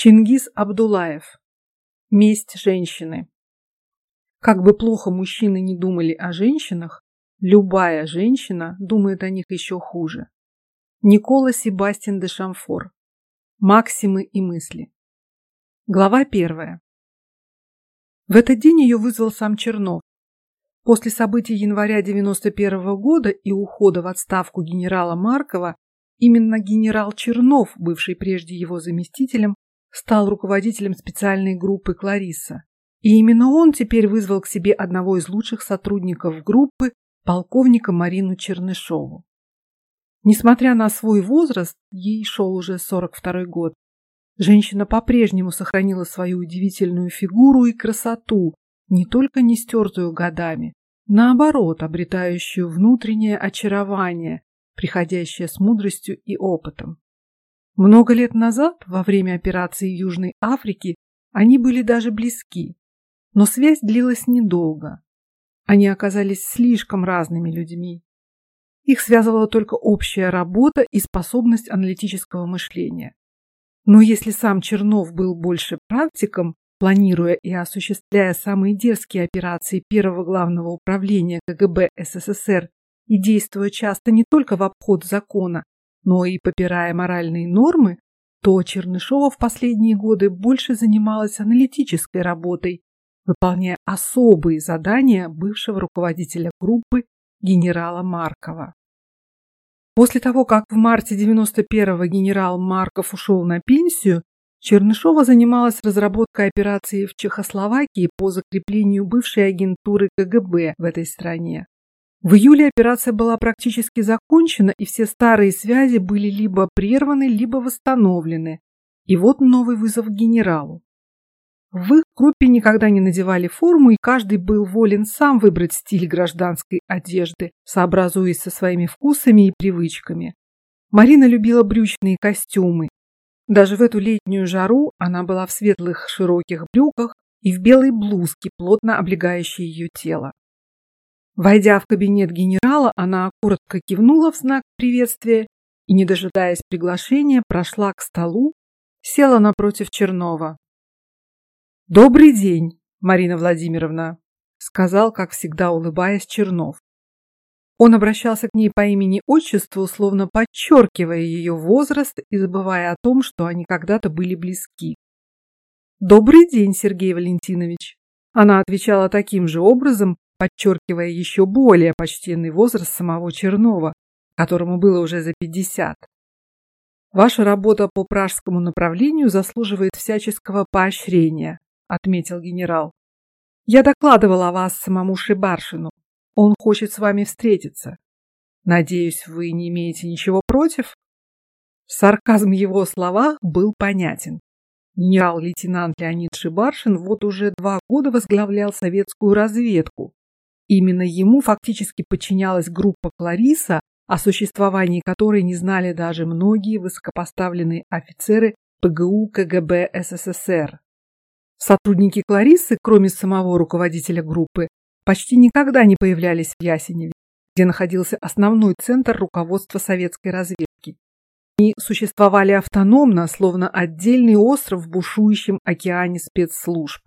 Чингис Абдулаев. Месть женщины. Как бы плохо мужчины не думали о женщинах, любая женщина думает о них еще хуже. Никола Себастьян де Шамфор. Максимы и мысли. Глава первая. В этот день ее вызвал сам Чернов. После событий января 91 -го года и ухода в отставку генерала Маркова, именно генерал Чернов, бывший прежде его заместителем, стал руководителем специальной группы Клариса. И именно он теперь вызвал к себе одного из лучших сотрудников группы, полковника Марину Чернышову. Несмотря на свой возраст, ей шел уже 42 год, женщина по-прежнему сохранила свою удивительную фигуру и красоту, не только не стертую годами, наоборот, обретающую внутреннее очарование, приходящее с мудростью и опытом. Много лет назад, во время операции Южной Африке, они были даже близки, но связь длилась недолго. Они оказались слишком разными людьми. Их связывала только общая работа и способность аналитического мышления. Но если сам Чернов был больше практиком, планируя и осуществляя самые дерзкие операции первого главного управления КГБ СССР и действуя часто не только в обход закона, но и попирая моральные нормы, то Чернышова в последние годы больше занималась аналитической работой, выполняя особые задания бывшего руководителя группы генерала Маркова. После того, как в марте 91-го генерал Марков ушел на пенсию, Чернышова занималась разработкой операции в Чехословакии по закреплению бывшей агентуры КГБ в этой стране. В июле операция была практически закончена, и все старые связи были либо прерваны, либо восстановлены. И вот новый вызов к генералу. В их группе никогда не надевали форму, и каждый был волен сам выбрать стиль гражданской одежды, сообразуясь со своими вкусами и привычками. Марина любила брючные костюмы. Даже в эту летнюю жару она была в светлых широких брюках и в белой блузке, плотно облегающей ее тело. Войдя в кабинет генерала, она коротко кивнула в знак приветствия и, не дожидаясь приглашения, прошла к столу, села напротив Чернова. Добрый день, Марина Владимировна, сказал, как всегда улыбаясь Чернов. Он обращался к ней по имени-отчеству, словно подчеркивая ее возраст и забывая о том, что они когда-то были близки. Добрый день, Сергей Валентинович. Она отвечала таким же образом, подчеркивая еще более почтенный возраст самого Чернова, которому было уже за пятьдесят. Ваша работа по пражскому направлению заслуживает всяческого поощрения, отметил генерал. Я докладывал о вас самому Шибаршину. Он хочет с вами встретиться. Надеюсь, вы не имеете ничего против? Сарказм его словах был понятен. Генерал-лейтенант Леонид Шибаршин вот уже два года возглавлял советскую разведку, Именно ему фактически подчинялась группа Клариса, о существовании которой не знали даже многие высокопоставленные офицеры ПГУ КГБ СССР. Сотрудники Кларисы, кроме самого руководителя группы, почти никогда не появлялись в Ясеневе, где находился основной центр руководства советской разведки. Они существовали автономно, словно отдельный остров в бушующем океане спецслужб.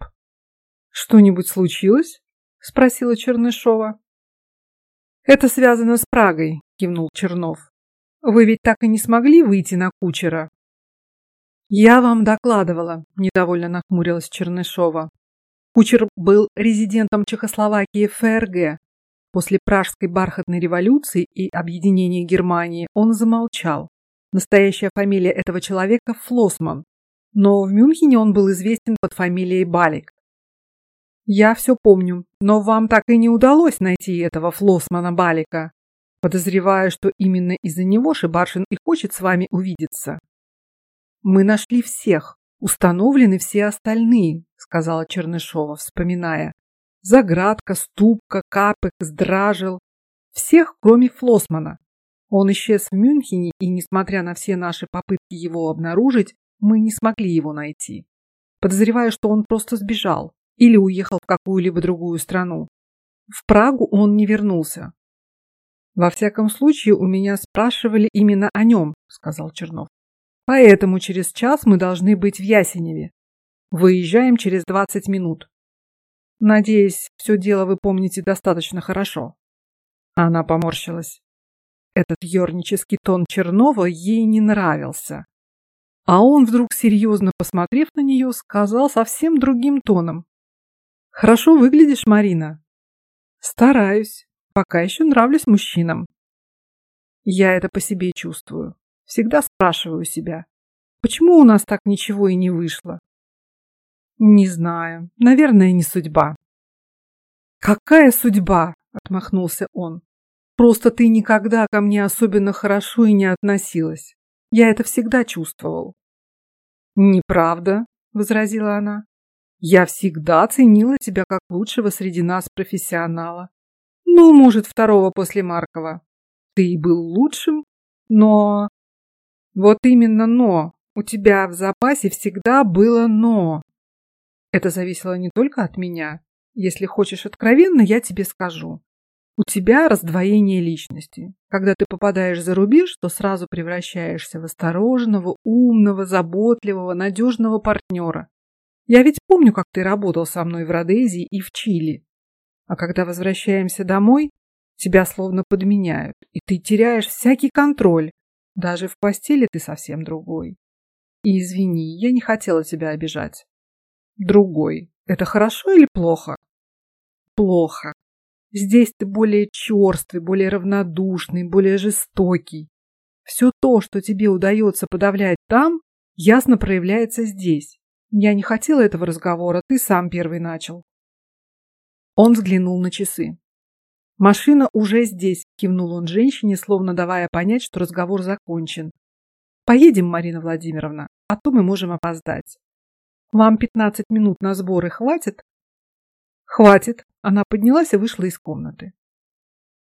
Что-нибудь случилось? Спросила Чернышова. Это связано с Прагой, кивнул Чернов. Вы ведь так и не смогли выйти на кучера. Я вам докладывала, недовольно нахмурилась Чернышова. Кучер был резидентом Чехословакии ФРГ. После Пражской бархатной революции и объединения Германии он замолчал. Настоящая фамилия этого человека Флосман, но в Мюнхене он был известен под фамилией Балик. Я все помню, но вам так и не удалось найти этого Флосмана Балика. Подозреваю, что именно из-за него Шибаршин и хочет с вами увидеться. Мы нашли всех, установлены все остальные, сказала Чернышова, вспоминая. Заградка, Ступка, Капек, Здражил, всех, кроме Флосмана. Он исчез в Мюнхене, и несмотря на все наши попытки его обнаружить, мы не смогли его найти. Подозреваю, что он просто сбежал или уехал в какую-либо другую страну. В Прагу он не вернулся. Во всяком случае, у меня спрашивали именно о нем, сказал Чернов. Поэтому через час мы должны быть в Ясеневе. Выезжаем через 20 минут. Надеюсь, все дело вы помните достаточно хорошо. Она поморщилась. Этот ернический тон Чернова ей не нравился. А он вдруг серьезно посмотрев на нее, сказал совсем другим тоном: "Хорошо выглядишь, Марина. Стараюсь. Пока еще нравлюсь мужчинам. Я это по себе чувствую. Всегда спрашиваю себя, почему у нас так ничего и не вышло. Не знаю. Наверное, не судьба. Какая судьба? Отмахнулся он. Просто ты никогда ко мне особенно хорошо и не относилась. Я это всегда чувствовал. Неправда, возразила она. Я всегда ценила тебя как лучшего среди нас профессионала. Ну, может, второго после Маркова. Ты и был лучшим, но... Вот именно но. У тебя в запасе всегда было но. Это зависело не только от меня. Если хочешь откровенно, я тебе скажу. У тебя раздвоение личности. Когда ты попадаешь за рубеж, то сразу превращаешься в осторожного, умного, заботливого, надежного партнера. Я ведь помню, как ты работал со мной в Родезии и в Чили. А когда возвращаемся домой, тебя словно подменяют, и ты теряешь всякий контроль. Даже в постели ты совсем другой. И извини, я не хотела тебя обижать. Другой. Это хорошо или плохо? Плохо. Здесь ты более черствый, более равнодушный, более жестокий. Все то, что тебе удается подавлять там, ясно проявляется здесь. Я не хотела этого разговора, ты сам первый начал. Он взглянул на часы. Машина уже здесь, кивнул он женщине, словно давая понять, что разговор закончен. Поедем, Марина Владимировна, а то мы можем опоздать. Вам пятнадцать минут на сборы хватит? Хватит. Она поднялась и вышла из комнаты.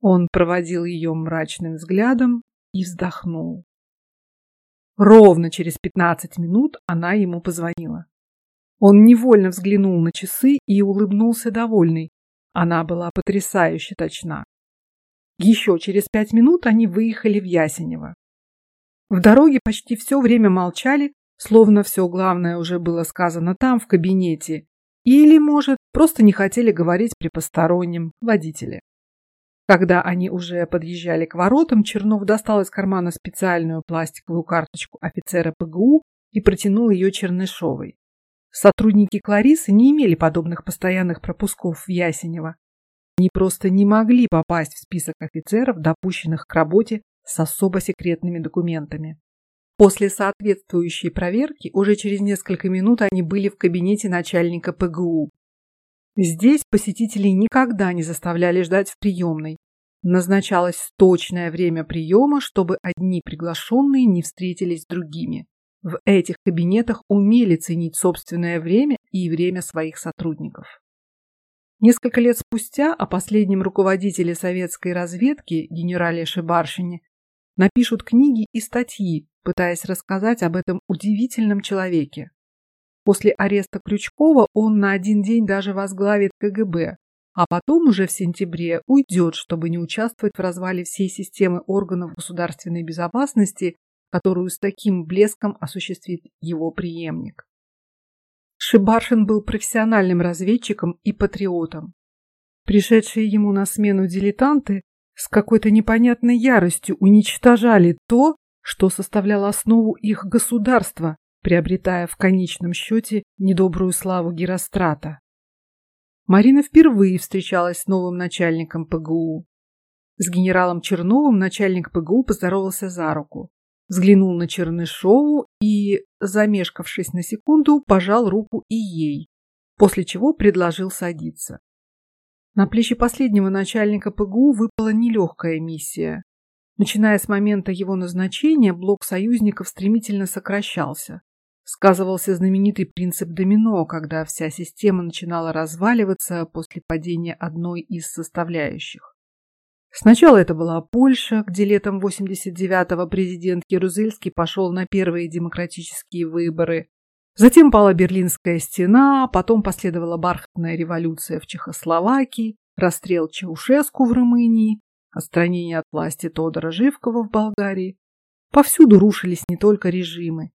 Он проводил ее мрачным взглядом и вздохнул. Ровно через пятнадцать минут она ему позвонила. Он невольно взглянул на часы и улыбнулся довольный. Она была потрясающе точна. Еще через пять минут они выехали в Ясенево. В дороге почти все время молчали, словно все главное уже было сказано там, в кабинете, или, может, просто не хотели говорить при постороннем водителе. Когда они уже подъезжали к воротам, Чернов достал из кармана специальную пластиковую карточку офицера ПГУ и протянул ее Чернышовой. Сотрудники Кларисы не имели подобных постоянных пропусков в Ясенево. Они просто не могли попасть в список офицеров, допущенных к работе с особо секретными документами. После соответствующей проверки уже через несколько минут они были в кабинете начальника ПГУ. Здесь посетителей никогда не заставляли ждать в приемной. Назначалось точное время приема, чтобы одни приглашенные не встретились с другими. В этих кабинетах умели ценить собственное время и время своих сотрудников. Несколько лет спустя о последнем руководителе советской разведки генерале Шибаршине напишут книги и статьи, пытаясь рассказать об этом удивительном человеке. После ареста Крючкова он на один день даже возглавит КГБ, а потом уже в сентябре уйдет, чтобы не участвовать в развале всей системы органов государственной безопасности, которую с таким блеском осуществит его преемник. Шибаршин был профессиональным разведчиком и патриотом. Пришедшие ему на смену дилетанты с какой-то непонятной яростью уничтожали то, что составляло основу их государства, приобретая в конечном счете недобрую славу Герострата. Марина впервые встречалась с новым начальником ПГУ. С генералом Черновым начальник ПГУ поздоровался за руку, взглянул на Чернышову и, замешкавшись на секунду, пожал руку и ей, после чего предложил садиться. На плечи последнего начальника ПГУ выпала нелегкая миссия. Начиная с момента его назначения, блок союзников стремительно сокращался. Сказывался знаменитый принцип домино, когда вся система начинала разваливаться после падения одной из составляющих. Сначала это была Польша, где летом 89-го президент Ярузельский пошел на первые демократические выборы. Затем пала Берлинская стена, потом последовала бархатная революция в Чехословакии, расстрел Чаушеску в Румынии, отстранение от власти Тодора Живкова в Болгарии. Повсюду рушились не только режимы.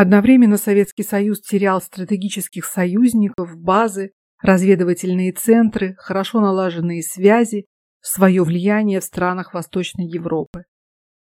Одновременно Советский Союз терял стратегических союзников, базы, разведывательные центры, хорошо налаженные связи, свое влияние в странах Восточной Европы.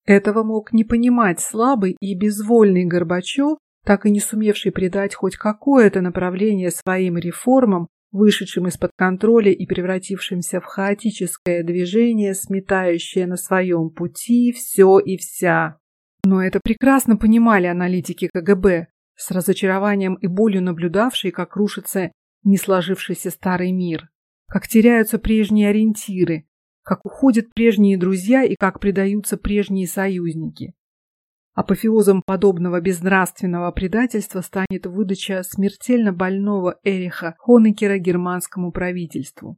Этого мог не понимать слабый и безвольный Горбачев, так и не сумевший придать хоть какое-то направление своим реформам, вышедшим из-под контроля и превратившимся в хаотическое движение, сметающее на своем пути все и вся. Но это прекрасно понимали аналитики КГБ, с разочарованием и болью наблюдавшие, как рушится не сложившийся старый мир, как теряются прежние ориентиры, как уходят прежние друзья и как предаются прежние союзники. Апофеозом подобного безнравственного предательства станет выдача смертельно больного Эриха Хонекера германскому правительству.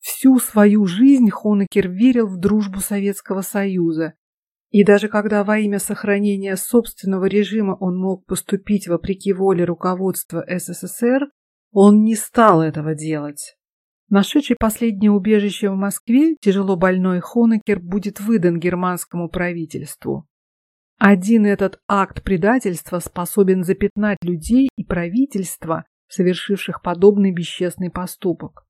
Всю свою жизнь Хонекер верил в дружбу Советского Союза, и даже когда во имя сохранения собственного режима он мог поступить вопреки воле руководства СССР, он не стал этого делать. Нашедший последнее убежище в Москве, тяжело больной Хонекер будет выдан германскому правительству. Один этот акт предательства способен запятнать людей и правительства, совершивших подобный бесчестный поступок.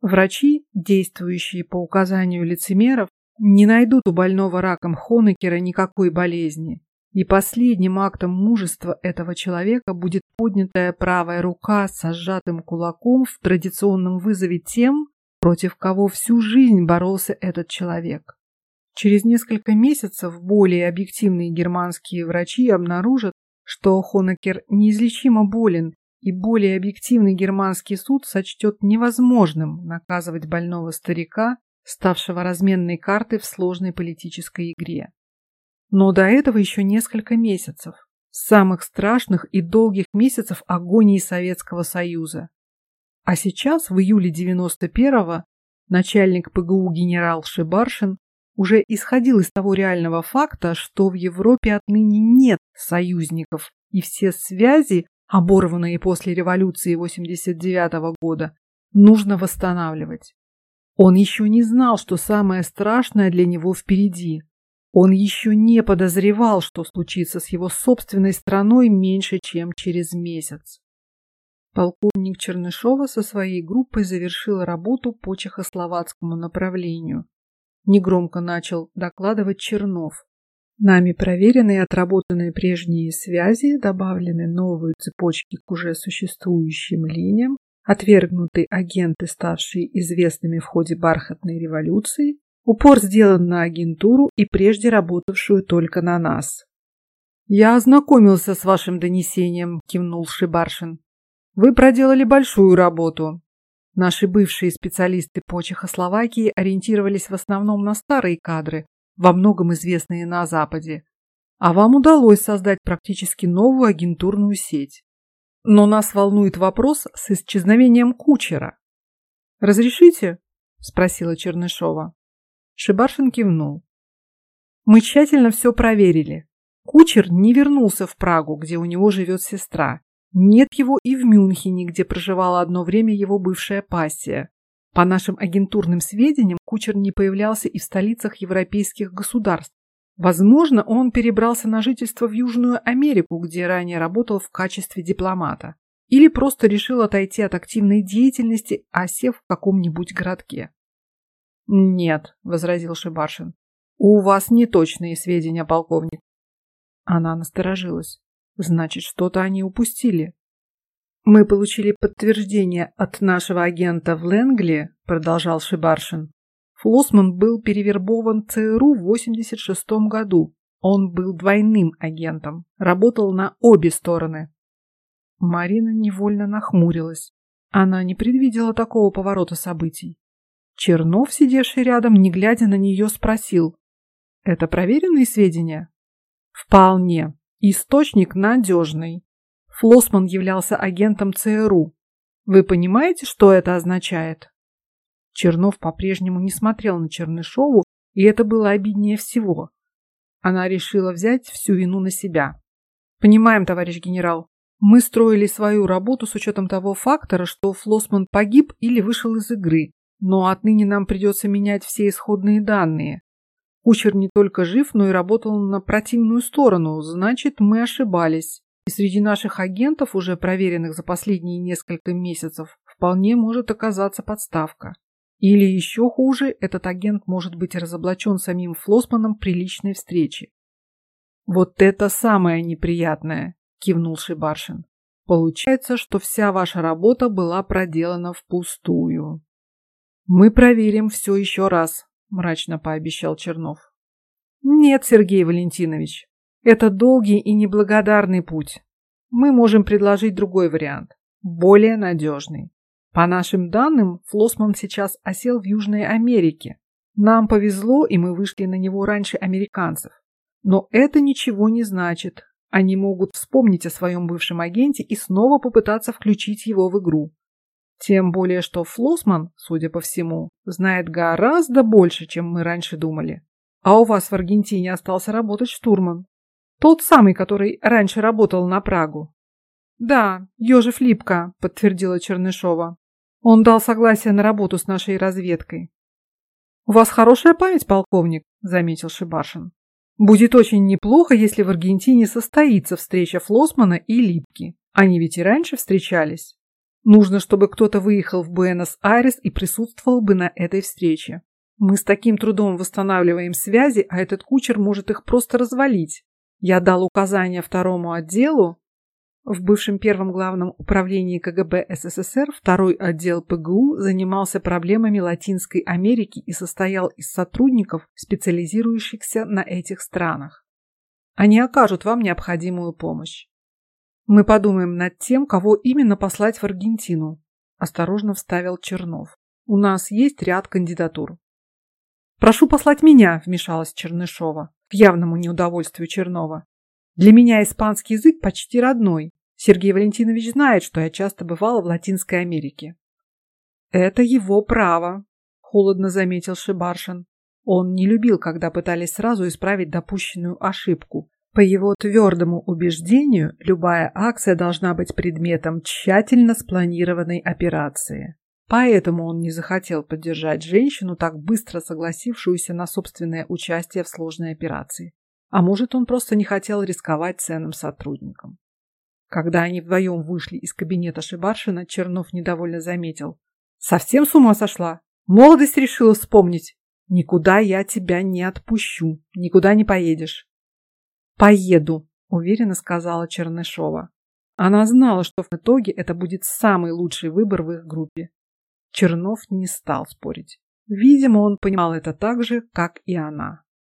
Врачи, действующие по указанию лицемеров, не найдут у больного раком Хонекера никакой болезни, и последним актом мужества этого человека будет поднятая правая рука с сжатым кулаком в традиционном вызове тем, против кого всю жизнь боролся этот человек. Через несколько месяцев более объективные германские врачи обнаружат, что Хонекер неизлечимо болен, и более объективный германский суд сочтет невозможным наказывать больного старика, ставшего разменной картой в сложной политической игре. Но до этого еще несколько месяцев, самых страшных и долгих месяцев агонии Советского Союза. А сейчас, в июле 91-го, начальник ПГУ генерал Шибаршин уже исходил из того реального факта, что в Европе отныне нет союзников, и все связи, оборванные после революции 89 -го года, нужно восстанавливать. Он еще не знал, что самое страшное для него впереди. Он еще не подозревал, что случится с его собственной страной меньше, чем через месяц. Полковник Чернышова со своей группой завершил работу по чехословацкому направлению негромко начал докладывать Чернов. Нами проверены и отработаны прежние связи, добавлены новые цепочки к уже существующим линиям, отвергнуты агенты, ставшие известными в ходе бархатной революции, упор сделан на агентуру и прежде работавшую только на нас. Я ознакомился с вашим донесением, кивнул Шибаршин. Вы проделали большую работу. Наши бывшие специалисты по Чехословакии ориентировались в основном на старые кадры, во многом известные на Западе. А вам удалось создать практически новую агентурную сеть. Но нас волнует вопрос с исчезновением кучера. Разрешите? спросила Чернышова. Шибаршин кивнул. Мы тщательно все проверили. Кучер не вернулся в Прагу, где у него живет сестра, нет его и в Мюнхене, где проживала одно время его бывшая пассия. По нашим агентурным сведениям, кучер не появлялся и в столицах европейских государств. Возможно, он перебрался на жительство в Южную Америку, где ранее работал в качестве дипломата, или просто решил отойти от активной деятельности, осев в каком-нибудь городке. Нет, возразил Шибаршин. У вас неточные сведения, полковник. Она насторожилась. Значит, что-то они упустили. Мы получили подтверждение от нашего агента в Ленгли, продолжал Шибаршин. Флосман был перевербован ЦРУ в 86 году. Он был двойным агентом, работал на обе стороны. Марина невольно нахмурилась. Она не предвидела такого поворота событий. Чернов, сидевший рядом, не глядя на нее, спросил: "Это проверенные сведения?" "Вполне. Источник надежный. Флосман являлся агентом ЦРУ. Вы понимаете, что это означает? Чернов по-прежнему не смотрел на Чернышову, и это было обиднее всего. Она решила взять всю вину на себя. Понимаем, товарищ генерал. Мы строили свою работу с учетом того фактора, что Флосман погиб или вышел из игры, но отныне нам придется менять все исходные данные. Кучер не только жив, но и работал на противную сторону, значит, мы ошибались. И среди наших агентов, уже проверенных за последние несколько месяцев, вполне может оказаться подставка. Или еще хуже, этот агент может быть разоблачен самим Флосманом при личной встрече. «Вот это самое неприятное!» – кивнул Шибаршин. «Получается, что вся ваша работа была проделана впустую». «Мы проверим все еще раз», – мрачно пообещал Чернов. «Нет, Сергей Валентинович, это долгий и неблагодарный путь. Мы можем предложить другой вариант, более надежный. По нашим данным, Флосман сейчас осел в Южной Америке. Нам повезло, и мы вышли на него раньше американцев. Но это ничего не значит. Они могут вспомнить о своем бывшем агенте и снова попытаться включить его в игру. Тем более, что Флосман, судя по всему, знает гораздо больше, чем мы раньше думали. А у вас в Аргентине остался работать штурман. Тот самый, который раньше работал на Прагу. Да, Ёжев Липко, подтвердила Чернышова. Он дал согласие на работу с нашей разведкой. У вас хорошая память, полковник, заметил Шибашин. Будет очень неплохо, если в Аргентине состоится встреча Флосмана и Липки. Они ведь и раньше встречались. Нужно, чтобы кто-то выехал в Буэнос-Айрес и присутствовал бы на этой встрече. Мы с таким трудом восстанавливаем связи, а этот кучер может их просто развалить. Я дал указание второму отделу в бывшем первом главном управлении КГБ СССР второй отдел ПГУ занимался проблемами Латинской Америки и состоял из сотрудников, специализирующихся на этих странах. Они окажут вам необходимую помощь. Мы подумаем над тем, кого именно послать в Аргентину, осторожно вставил Чернов. У нас есть ряд кандидатур. Прошу послать меня, вмешалась Чернышова, к явному неудовольствию Чернова. Для меня испанский язык почти родной. Сергей Валентинович знает, что я часто бывала в Латинской Америке. Это его право, холодно заметил Шибаршин. Он не любил, когда пытались сразу исправить допущенную ошибку. По его твердому убеждению, любая акция должна быть предметом тщательно спланированной операции. Поэтому он не захотел поддержать женщину, так быстро согласившуюся на собственное участие в сложной операции. А может, он просто не хотел рисковать ценным сотрудником. Когда они вдвоем вышли из кабинета Шибаршина, Чернов недовольно заметил. «Совсем с ума сошла? Молодость решила вспомнить. Никуда я тебя не отпущу. Никуда не поедешь». «Поеду», – уверенно сказала Чернышова. Она знала, что в итоге это будет самый лучший выбор в их группе. Чернов не стал спорить. Видимо, он понимал это так же, как и она.